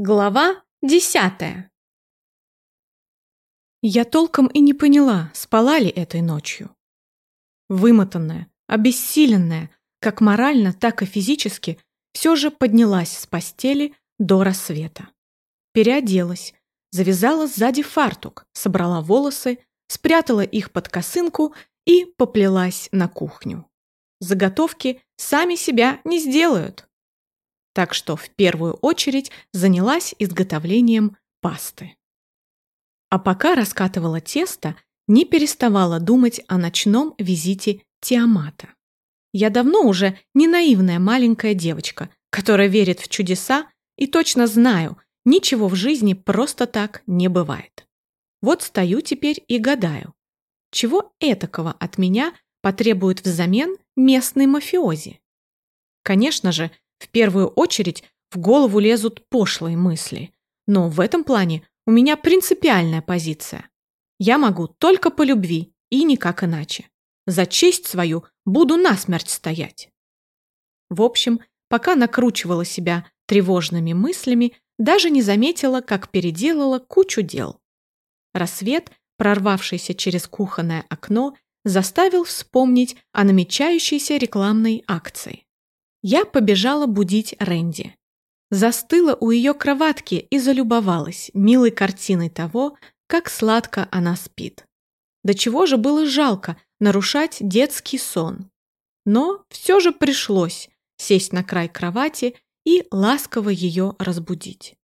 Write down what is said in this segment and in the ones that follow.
Глава десятая Я толком и не поняла, спала ли этой ночью. Вымотанная, обессиленная, как морально, так и физически, все же поднялась с постели до рассвета. Переоделась, завязала сзади фартук, собрала волосы, спрятала их под косынку и поплелась на кухню. Заготовки сами себя не сделают так что в первую очередь занялась изготовлением пасты. А пока раскатывала тесто, не переставала думать о ночном визите Тиамата. Я давно уже не наивная маленькая девочка, которая верит в чудеса и точно знаю, ничего в жизни просто так не бывает. Вот стою теперь и гадаю, чего этакого от меня потребует взамен местный мафиози? Конечно же, в первую очередь в голову лезут пошлые мысли. Но в этом плане у меня принципиальная позиция. Я могу только по любви и никак иначе. За честь свою буду насмерть стоять. В общем, пока накручивала себя тревожными мыслями, даже не заметила, как переделала кучу дел. Рассвет, прорвавшийся через кухонное окно, заставил вспомнить о намечающейся рекламной акции. Я побежала будить Рэнди. Застыла у ее кроватки и залюбовалась милой картиной того, как сладко она спит. До чего же было жалко нарушать детский сон. Но все же пришлось сесть на край кровати и ласково ее разбудить.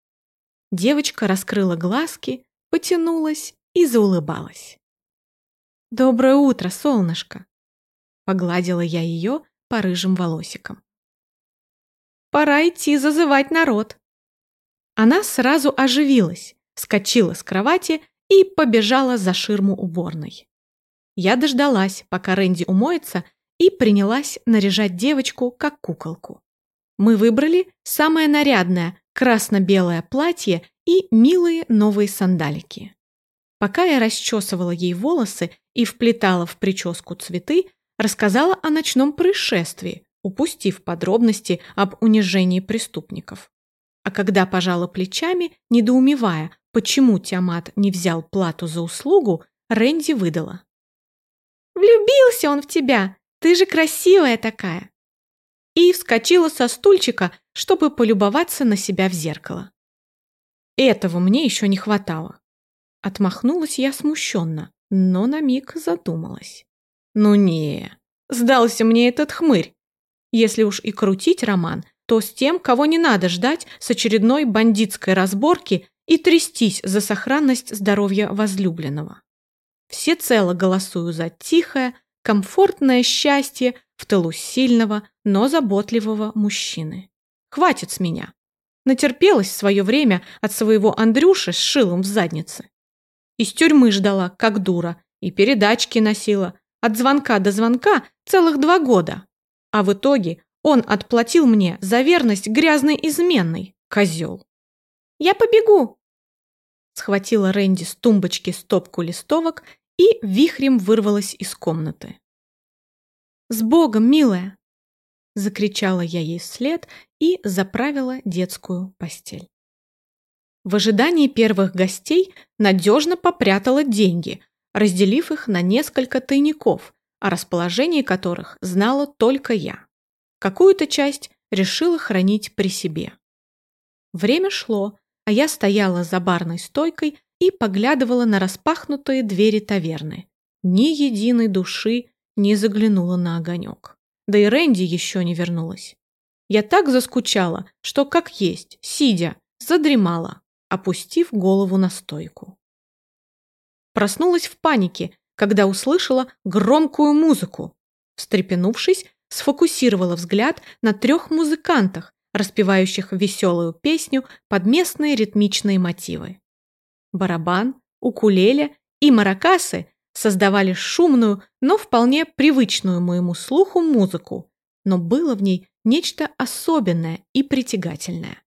Девочка раскрыла глазки, потянулась и заулыбалась. «Доброе утро, солнышко!» Погладила я ее по рыжим волосикам. Пора идти зазывать народ. Она сразу оживилась, вскочила с кровати и побежала за ширму уборной. Я дождалась, пока Рэнди умоется, и принялась наряжать девочку как куколку. Мы выбрали самое нарядное красно-белое платье и милые новые сандалики. Пока я расчесывала ей волосы и вплетала в прическу цветы, рассказала о ночном происшествии, упустив подробности об унижении преступников. А когда пожала плечами, недоумевая, почему Тиамат не взял плату за услугу, Рэнди выдала. «Влюбился он в тебя! Ты же красивая такая!» И вскочила со стульчика, чтобы полюбоваться на себя в зеркало. Этого мне еще не хватало. Отмахнулась я смущенно, но на миг задумалась. Ну не, сдался мне этот хмырь. Если уж и крутить роман, то с тем, кого не надо ждать с очередной бандитской разборки и трястись за сохранность здоровья возлюбленного. Всецело голосую за тихое, комфортное счастье в тылу сильного, но заботливого мужчины. Хватит с меня. Натерпелась в свое время от своего Андрюши с шилом в заднице. Из тюрьмы ждала, как дура, и передачки носила. От звонка до звонка целых два года. А в итоге он отплатил мне за верность грязной изменной, козел. «Я побегу!» Схватила Рэнди с тумбочки стопку листовок и вихрем вырвалась из комнаты. «С Богом, милая!» Закричала я ей вслед и заправила детскую постель. В ожидании первых гостей надежно попрятала деньги, разделив их на несколько тайников, о расположении которых знала только я. Какую-то часть решила хранить при себе. Время шло, а я стояла за барной стойкой и поглядывала на распахнутые двери таверны. Ни единой души не заглянула на огонек. Да и Рэнди еще не вернулась. Я так заскучала, что как есть, сидя, задремала, опустив голову на стойку. Проснулась в панике, когда услышала громкую музыку. Встрепенувшись, сфокусировала взгляд на трех музыкантах, распевающих веселую песню под местные ритмичные мотивы. Барабан, укулеле и маракасы создавали шумную, но вполне привычную моему слуху музыку, но было в ней нечто особенное и притягательное.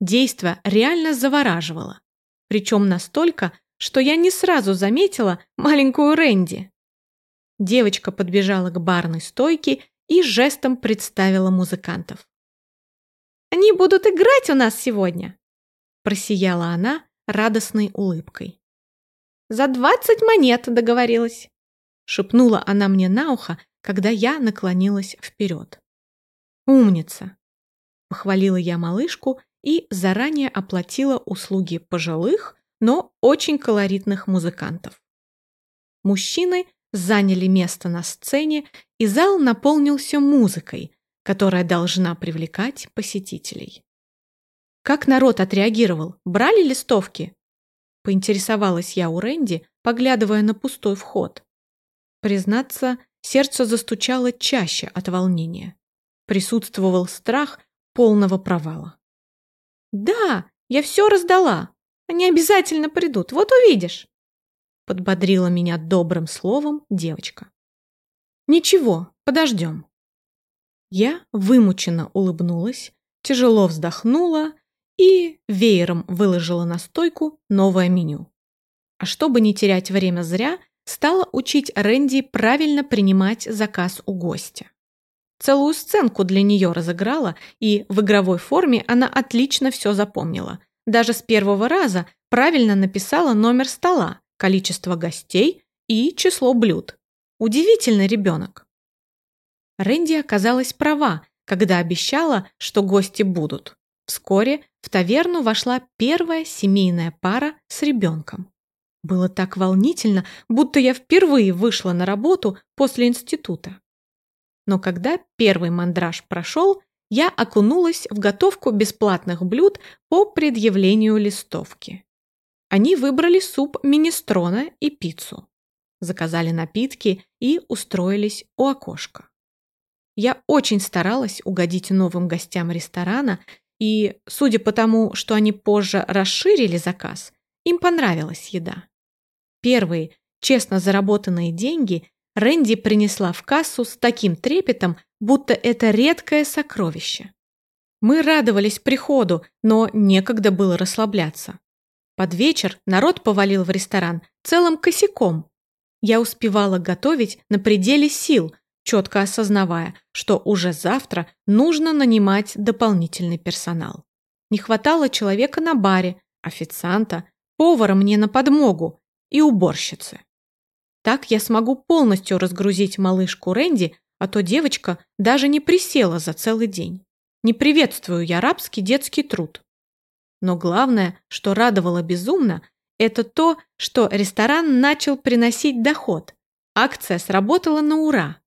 Действо реально завораживало, причем настолько, что я не сразу заметила маленькую Рэнди. Девочка подбежала к барной стойке и жестом представила музыкантов. «Они будут играть у нас сегодня!» Просияла она радостной улыбкой. «За двадцать монет договорилась!» Шепнула она мне на ухо, когда я наклонилась вперед. «Умница!» Похвалила я малышку и заранее оплатила услуги пожилых, но очень колоритных музыкантов. Мужчины заняли место на сцене, и зал наполнился музыкой, которая должна привлекать посетителей. Как народ отреагировал? Брали листовки? Поинтересовалась я у Рэнди, поглядывая на пустой вход. Признаться, сердце застучало чаще от волнения. Присутствовал страх полного провала. «Да, я все раздала. Они обязательно придут, вот увидишь!» Подбодрила меня добрым словом девочка. «Ничего, подождем». Я вымученно улыбнулась, тяжело вздохнула и веером выложила на стойку новое меню. А чтобы не терять время зря, стала учить Рэнди правильно принимать заказ у гостя. Целую сценку для нее разыграла, и в игровой форме она отлично все запомнила. Даже с первого раза правильно написала номер стола, количество гостей и число блюд. Удивительный ребенок. Рэнди оказалась права, когда обещала, что гости будут. Вскоре в таверну вошла первая семейная пара с ребенком. Было так волнительно, будто я впервые вышла на работу после института. Но когда первый мандраж прошел, я окунулась в готовку бесплатных блюд по предъявлению листовки. Они выбрали суп министрона и пиццу, заказали напитки и устроились у окошка. Я очень старалась угодить новым гостям ресторана, и, судя по тому, что они позже расширили заказ, им понравилась еда. Первые честно заработанные деньги Рэнди принесла в кассу с таким трепетом, будто это редкое сокровище. Мы радовались приходу, но некогда было расслабляться. Под вечер народ повалил в ресторан целым косяком. Я успевала готовить на пределе сил, четко осознавая, что уже завтра нужно нанимать дополнительный персонал. Не хватало человека на баре, официанта, повара мне на подмогу и уборщицы. Так я смогу полностью разгрузить малышку Рэнди, а то девочка даже не присела за целый день. Не приветствую я рабский детский труд. Но главное, что радовало безумно, это то, что ресторан начал приносить доход. Акция сработала на ура.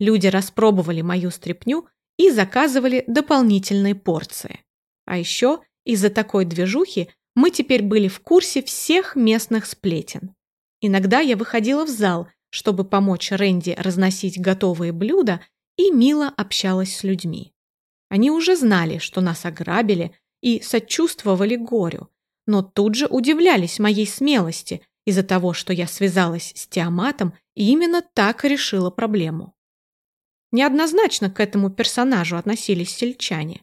Люди распробовали мою стряпню и заказывали дополнительные порции. А еще из-за такой движухи мы теперь были в курсе всех местных сплетен. Иногда я выходила в зал, чтобы помочь Рэнди разносить готовые блюда, и мило общалась с людьми. Они уже знали, что нас ограбили, и сочувствовали горю, но тут же удивлялись моей смелости из-за того, что я связалась с Тиаматом и именно так решила проблему. Неоднозначно к этому персонажу относились сельчане.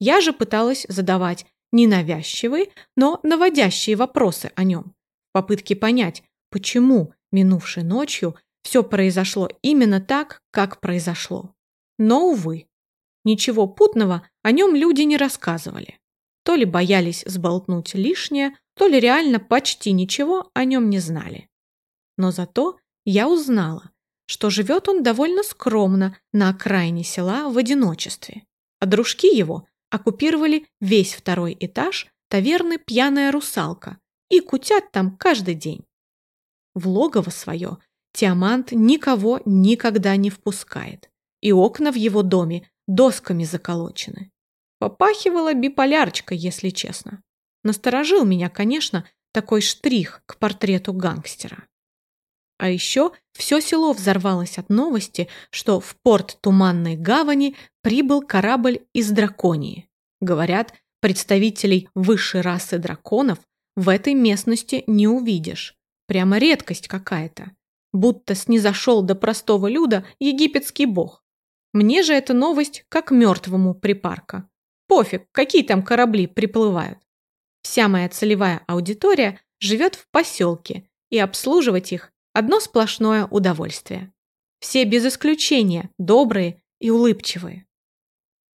Я же пыталась задавать ненавязчивые, но наводящие вопросы о нем, в попытке понять, почему минувшей ночью все произошло именно так, как произошло. Но, увы, ничего путного о нем люди не рассказывали. То ли боялись сболтнуть лишнее, то ли реально почти ничего о нем не знали. Но зато я узнала, что живет он довольно скромно на окраине села в одиночестве, а дружки его оккупировали весь второй этаж таверны «Пьяная русалка» и кутят там каждый день. В логово свое Тиамант никого никогда не впускает, и окна в его доме досками заколочены. Попахивала биполярочкой, если честно. Насторожил меня, конечно, такой штрих к портрету гангстера. А еще все село взорвалось от новости, что в порт Туманной Гавани прибыл корабль из Драконии. Говорят, представителей высшей расы драконов в этой местности не увидишь. Прямо редкость какая-то. Будто снизошел до простого люда египетский бог. Мне же эта новость как мертвому припарка. Пофиг, какие там корабли приплывают. Вся моя целевая аудитория живет в поселке, и обслуживать их Одно сплошное удовольствие. Все без исключения добрые и улыбчивые.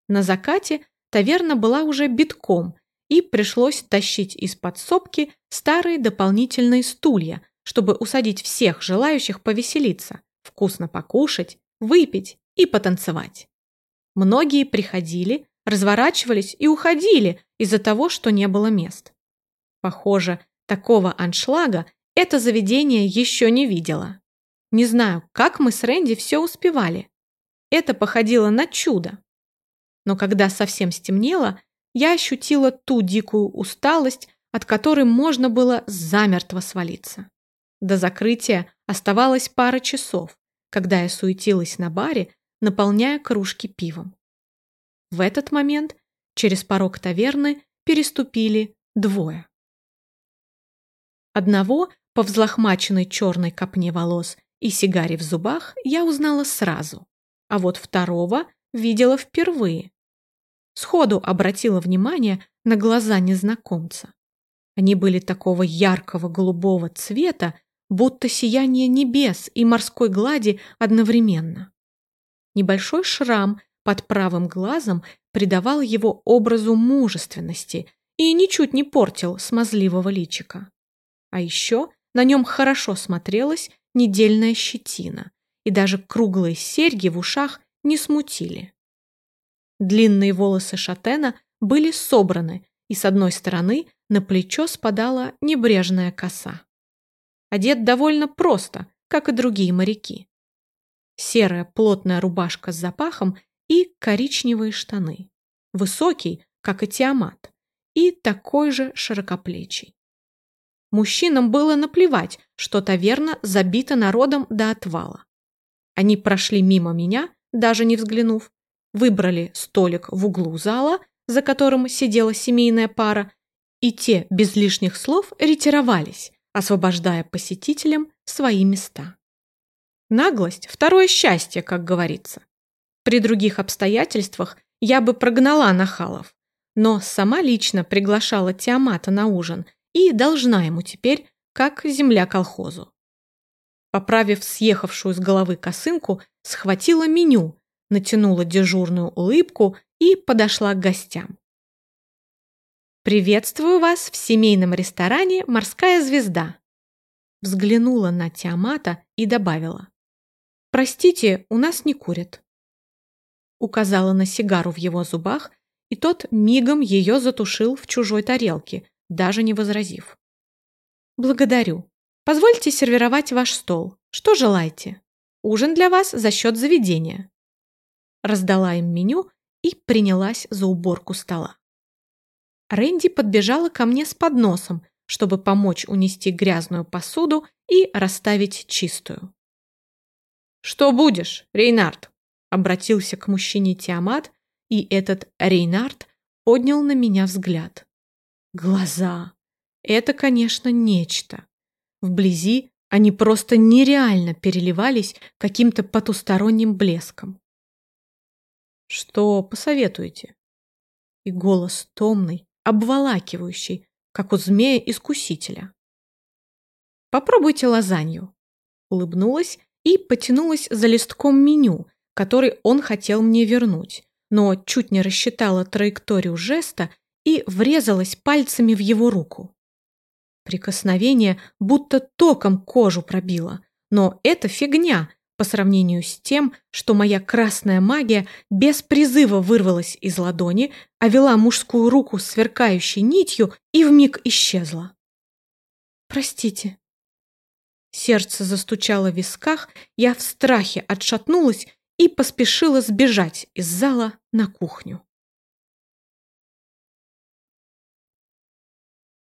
На закате таверна была уже битком, и пришлось тащить из подсобки старые дополнительные стулья, чтобы усадить всех желающих повеселиться, вкусно покушать, выпить и потанцевать. Многие приходили, разворачивались и уходили из-за того, что не было мест. Похоже, такого аншлага это заведение еще не видело. Не знаю, как мы с Рэнди все успевали. Это походило на чудо. Но когда совсем стемнело, я ощутила ту дикую усталость, от которой можно было замертво свалиться. До закрытия оставалось пара часов, когда я суетилась на баре, наполняя кружки пивом. В этот момент через порог таверны переступили двое. Одного по взлохмаченной черной копне волос и сигаре в зубах я узнала сразу, а вот второго видела впервые. Сходу обратила внимание на глаза незнакомца. Они были такого яркого голубого цвета, будто сияние небес и морской глади одновременно. Небольшой шрам под правым глазом придавал его образу мужественности и ничуть не портил смазливого личика. А еще на нем хорошо смотрелась недельная щетина, и даже круглые серьги в ушах не смутили. Длинные волосы шатена были собраны, и с одной стороны на плечо спадала небрежная коса. Одет довольно просто, как и другие моряки. Серая плотная рубашка с запахом и коричневые штаны. Высокий, как и Тиамат, и такой же широкоплечий. Мужчинам было наплевать, что таверна забита народом до отвала. Они прошли мимо меня, даже не взглянув, выбрали столик в углу зала, за которым сидела семейная пара, и те без лишних слов ретировались, освобождая посетителям свои места. Наглость – второе счастье, как говорится. При других обстоятельствах я бы прогнала нахалов, но сама лично приглашала Тиамата на ужин и должна ему теперь, как земля колхозу. Поправив съехавшую с головы косынку, схватила меню, натянула дежурную улыбку и подошла к гостям. «Приветствую вас в семейном ресторане «Морская звезда». Взглянула на Тиамата и добавила. «Простите, у нас не курят». Указала на сигару в его зубах, и тот мигом ее затушил в чужой тарелке, даже не возразив. «Благодарю. Позвольте сервировать ваш стол. Что желаете? Ужин для вас за счет заведения». Раздала им меню и принялась за уборку стола. Рэнди подбежала ко мне с подносом, чтобы помочь унести грязную посуду и расставить чистую. «Что будешь, Рейнард?» обратился к мужчине Тиамат, и этот Рейнард поднял на меня взгляд. Глаза. Это, конечно, нечто. Вблизи они просто нереально переливались каким-то потусторонним блеском. «Что посоветуете?» И голос томный, обволакивающий, как у змея-искусителя. «Попробуйте лазанью», улыбнулась и потянулась за листком меню, который он хотел мне вернуть, но чуть не рассчитала траекторию жеста и врезалась пальцами в его руку. Прикосновение будто током кожу пробило, но это фигня по сравнению с тем, что моя красная магия без призыва вырвалась из ладони, а вела мужскую руку сверкающей нитью и вмиг исчезла. «Простите». Сердце застучало в висках, я в страхе отшатнулась и поспешила сбежать из зала на кухню.